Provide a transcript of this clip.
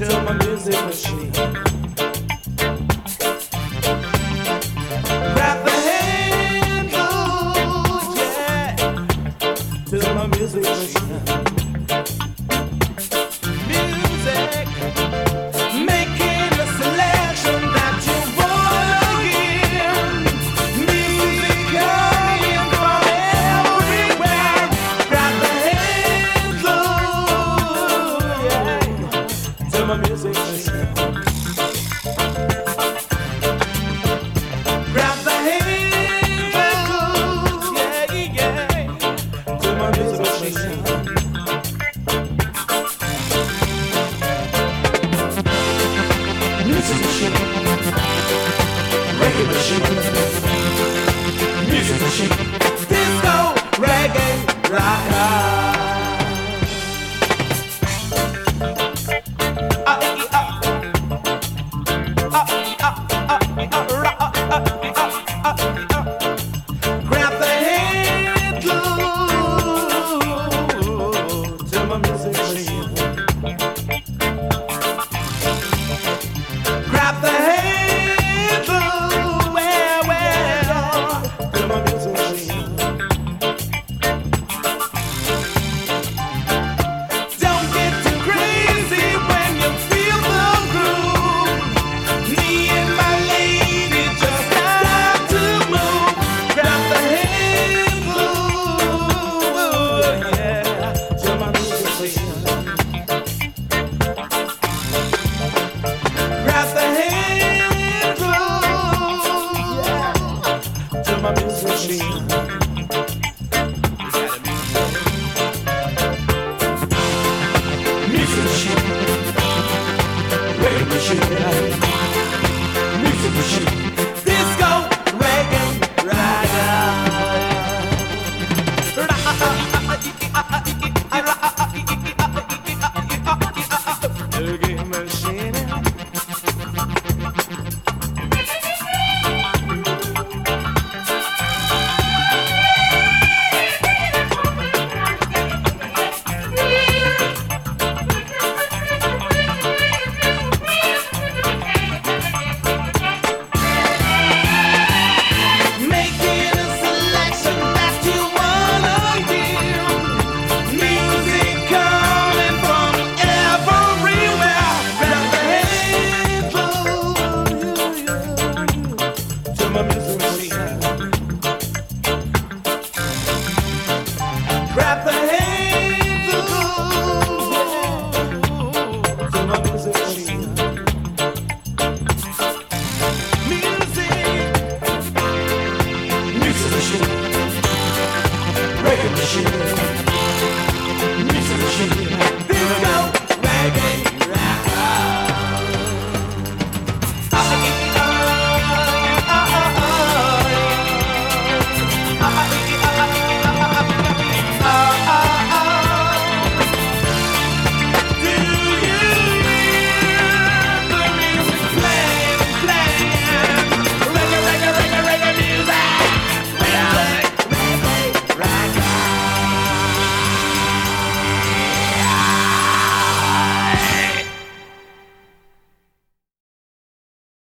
to my music machine. Grab the handles, yeah, to my music machine. machine, reggae machine, music machine, disco, reggae, rocker. Up, up, machine. Music machine.